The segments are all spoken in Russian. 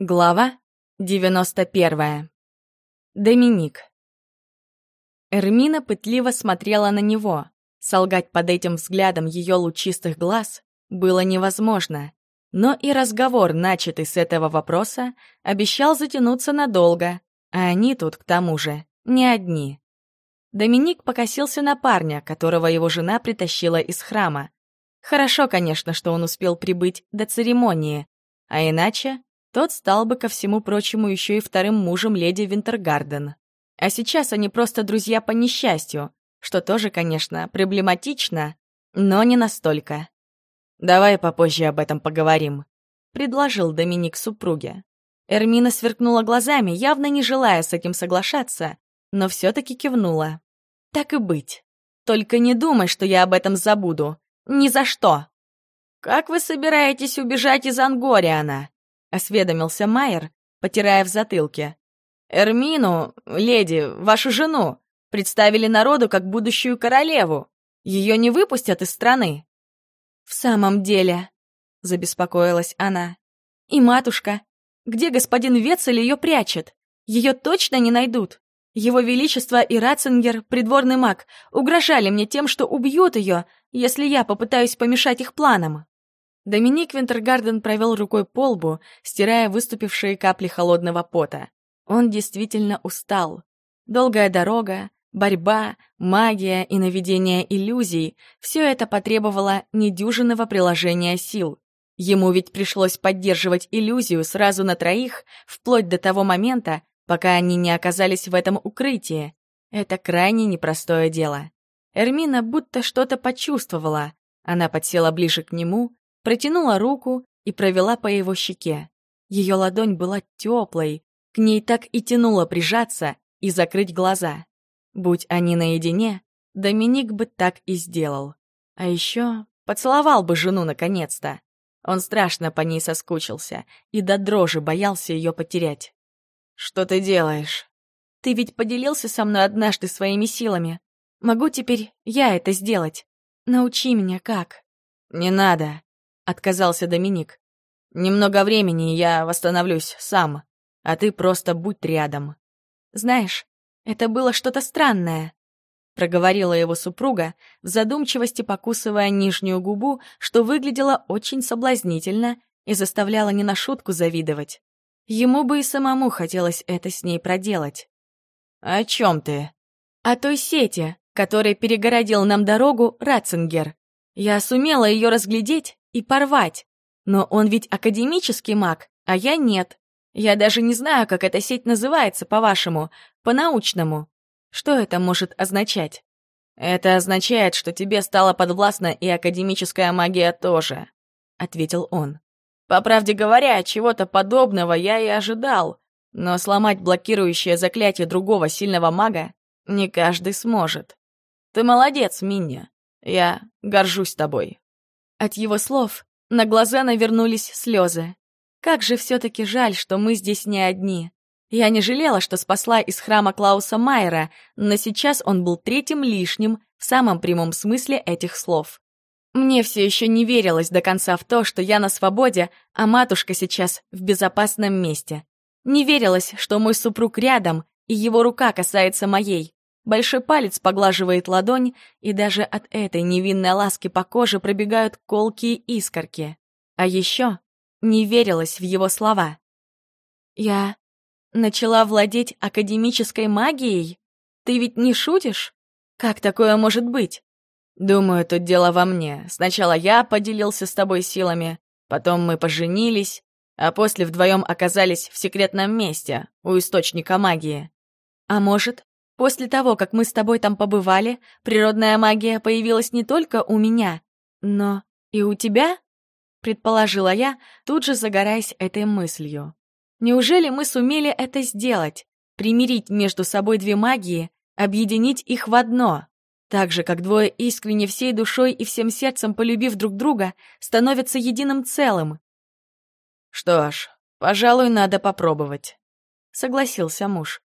Глава 91. Доминик. Эрмина пытливо смотрела на него. Солгать под этим взглядом ее лучистых глаз было невозможно. Но и разговор, начатый с этого вопроса, обещал затянуться надолго, а они тут, к тому же, не одни. Доминик покосился на парня, которого его жена притащила из храма. Хорошо, конечно, что он успел прибыть до церемонии, а иначе тот стал бы ко всему прочему еще и вторым мужем леди Винтергарден. А сейчас они просто друзья по несчастью, что тоже, конечно, проблематично, но не настолько. «Давай попозже об этом поговорим», — предложил Доминик супруге. Эрмина сверкнула глазами, явно не желая с этим соглашаться, но все таки кивнула. «Так и быть. Только не думай, что я об этом забуду. Ни за что!» «Как вы собираетесь убежать из Ангориана?» — осведомился Майер, потирая в затылке. «Эрмину, леди, вашу жену, представили народу как будущую королеву. Ее не выпустят из страны». «В самом деле», — забеспокоилась она. «И матушка, где господин Вецель ее прячет? Ее точно не найдут. Его Величество и Ратцингер, придворный маг, угрожали мне тем, что убьют ее, если я попытаюсь помешать их планам». Доминик Винтергарден провел рукой по лбу, стирая выступившие капли холодного пота. Он действительно устал. Долгая дорога, борьба, магия и наведение иллюзий — все это потребовало недюжинного приложения сил. Ему ведь пришлось поддерживать иллюзию сразу на троих, вплоть до того момента, пока они не оказались в этом укрытии. Это крайне непростое дело. Эрмина будто что-то почувствовала. Она подсела ближе к нему, протянула руку и провела по его щеке. Ее ладонь была теплой, к ней так и тянуло прижаться и закрыть глаза. Будь они наедине, Доминик бы так и сделал. А еще поцеловал бы жену наконец-то. Он страшно по ней соскучился и до дрожи боялся ее потерять. «Что ты делаешь?» «Ты ведь поделился со мной однажды своими силами. Могу теперь я это сделать. Научи меня, как?» «Не надо отказался Доминик. «Немного времени, я восстановлюсь сам, а ты просто будь рядом». «Знаешь, это было что-то странное», — проговорила его супруга, в задумчивости покусывая нижнюю губу, что выглядело очень соблазнительно и заставляло не на шутку завидовать. Ему бы и самому хотелось это с ней проделать. «О чем ты?» «О той сети, которой перегородил нам дорогу Ратцингер. Я сумела ее разглядеть и порвать. Но он ведь академический маг, а я нет. Я даже не знаю, как эта сеть называется, по-вашему, по-научному. Что это может означать? Это означает, что тебе стала подвластна и академическая магия тоже, ответил он. По правде говоря, чего-то подобного я и ожидал, но сломать блокирующее заклятие другого сильного мага не каждый сможет. Ты молодец, Минни. Я горжусь тобой. От его слов на глаза навернулись слезы. Как же все-таки жаль, что мы здесь не одни. Я не жалела, что спасла из храма Клауса Майера, но сейчас он был третьим лишним в самом прямом смысле этих слов. Мне все еще не верилось до конца в то, что я на свободе, а матушка сейчас в безопасном месте. Не верилось, что мой супруг рядом, и его рука касается моей. Большой палец поглаживает ладонь, и даже от этой невинной ласки по коже пробегают колкие искорки. А еще не верилось в его слова. «Я начала владеть академической магией? Ты ведь не шутишь? Как такое может быть?» «Думаю, тут дело во мне. Сначала я поделился с тобой силами, потом мы поженились, а после вдвоем оказались в секретном месте, у источника магии. А может, После того, как мы с тобой там побывали, природная магия появилась не только у меня, но и у тебя?» Предположила я, тут же загораясь этой мыслью. «Неужели мы сумели это сделать? Примирить между собой две магии, объединить их в одно?» Так же, как двое искренне всей душой и всем сердцем полюбив друг друга, становятся единым целым. «Что ж, пожалуй, надо попробовать», — согласился муж.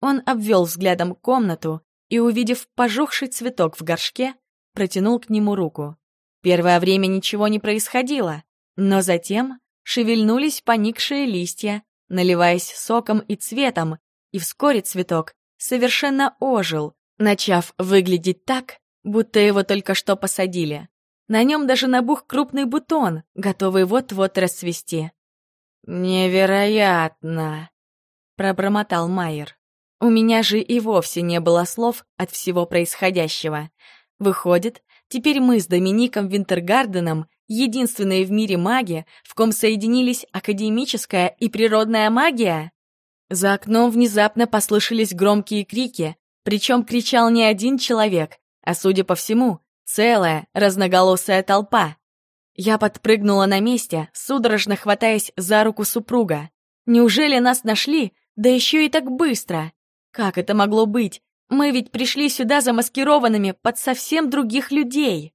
Он обвел взглядом комнату и, увидев пожухший цветок в горшке, протянул к нему руку. Первое время ничего не происходило, но затем шевельнулись поникшие листья, наливаясь соком и цветом, и вскоре цветок совершенно ожил, начав выглядеть так, будто его только что посадили. На нем даже набух крупный бутон, готовый вот-вот расцвести. «Невероятно!» — пробормотал Майер. У меня же и вовсе не было слов от всего происходящего. Выходит, теперь мы с Домиником Винтергарденом единственные в мире маги, в ком соединились академическая и природная магия? За окном внезапно послышались громкие крики, причем кричал не один человек, а, судя по всему, целая разноголосая толпа. Я подпрыгнула на месте, судорожно хватаясь за руку супруга. Неужели нас нашли, да еще и так быстро? Как это могло быть? Мы ведь пришли сюда замаскированными под совсем других людей.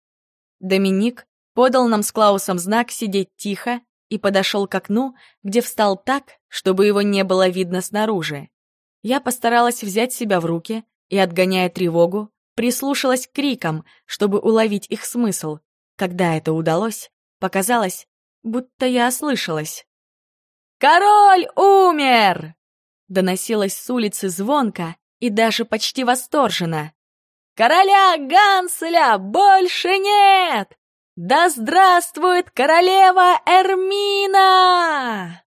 Доминик подал нам с Клаусом знак сидеть тихо и подошел к окну, где встал так, чтобы его не было видно снаружи. Я постаралась взять себя в руки и, отгоняя тревогу, прислушалась к крикам, чтобы уловить их смысл. Когда это удалось, показалось, будто я ослышалась. «Король умер!» Доносилось с улицы звонко и даже почти восторженно. «Короля Ганселя больше нет! Да здравствует королева Эрмина!»